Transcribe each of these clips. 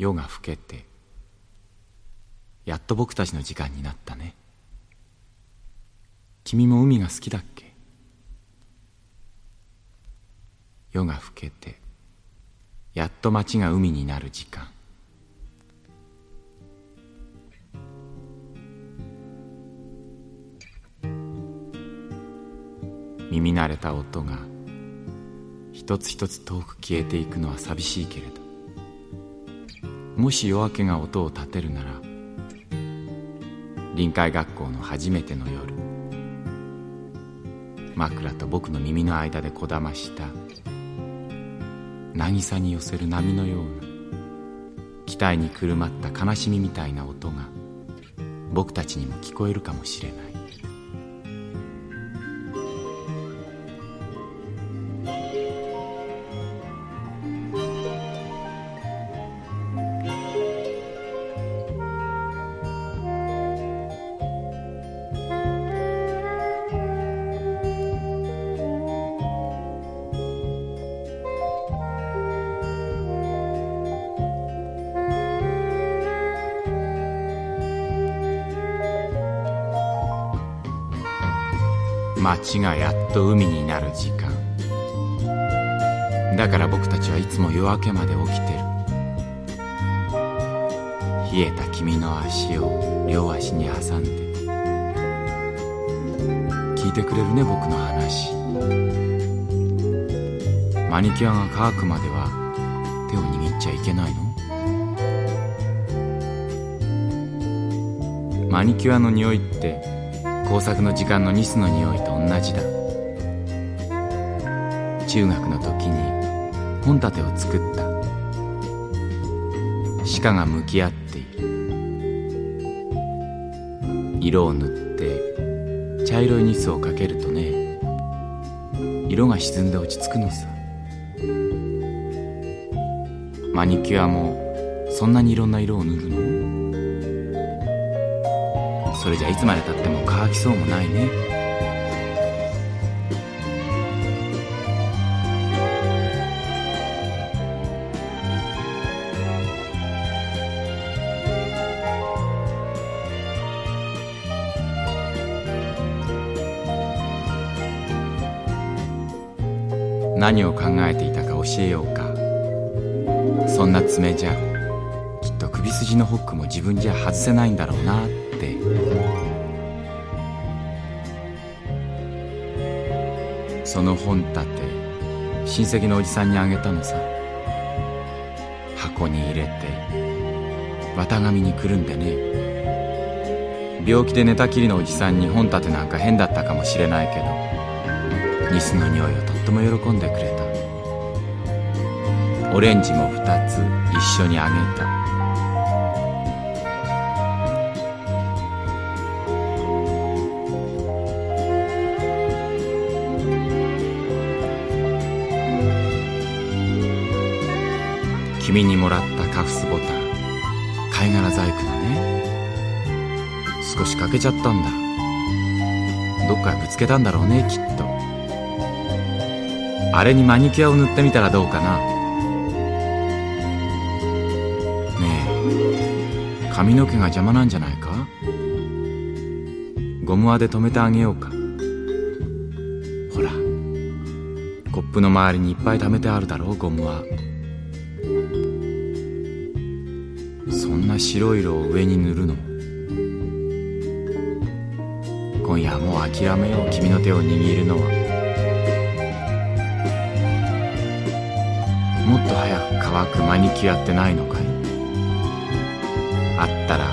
夜が更けてやっと僕たちの時間になったね。君も海が好きだっけ？夜が更けてやっと街が海になる時間。耳慣れた音が一つ一つ遠く消えていくのは寂しいけれど。もし夜明けが音を立てるなら臨海学校の初めての夜枕と僕の耳の間でこだました渚に寄せる波のような期待にくるまった悲しみみたいな音が僕たちにも聞こえるかもしれない。街がやっと海になる時間。だから僕たちはいつも夜明けまで起きてる。冷えた君の足を両足に挟んで。聞いてくれるね僕の話。マニキュアが乾くまでは手を握っちゃいけないの？マニキュアの匂いって工作の時間のニスの匂いと同じだ。中学の時に本立てを作った。鹿が向き合っている色を塗って茶色いニスをかけるとね色が沈んで落ち着くのさ。マニキュアもそんなにいろんな色を塗るの？それじゃいつまでたっても乾きそうもないね。何を考えていたか教えようか。そんな爪じゃきっと首筋のホックも自分じゃ外せないんだろうな。ってその本立て親戚のおじさんにあげたのさ。箱に入れて綿紙にくるんでね。病気で寝たきりのおじさんに本立てなんか変だったかもしれないけどニスの匂いをとっても喜んでくれた。オレンジも2つ一緒にあげた。君にもらったカフスボタン。貝殻細工だね。少し欠けちゃったんだ。どっかぶつけたんだろうねきっと。あれにマニキュアを塗ってみたらどうかな。ねえ髪の毛が邪魔なんじゃないか？ゴム輪で留めてあげようか。ほらコップの周りにいっぱい溜めてあるだろうゴム輪。そんな白色を上に塗るの？今夜はもう諦めよう君の手を握るのは。もっと早く乾くマニキュアってないのかい？あったら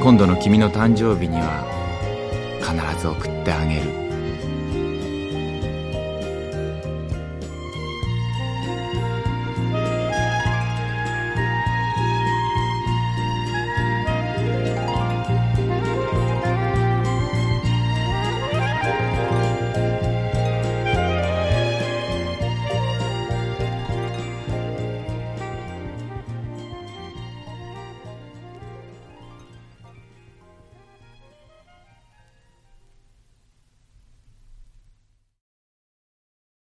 今度の君の誕生日には必ず送ってあげる。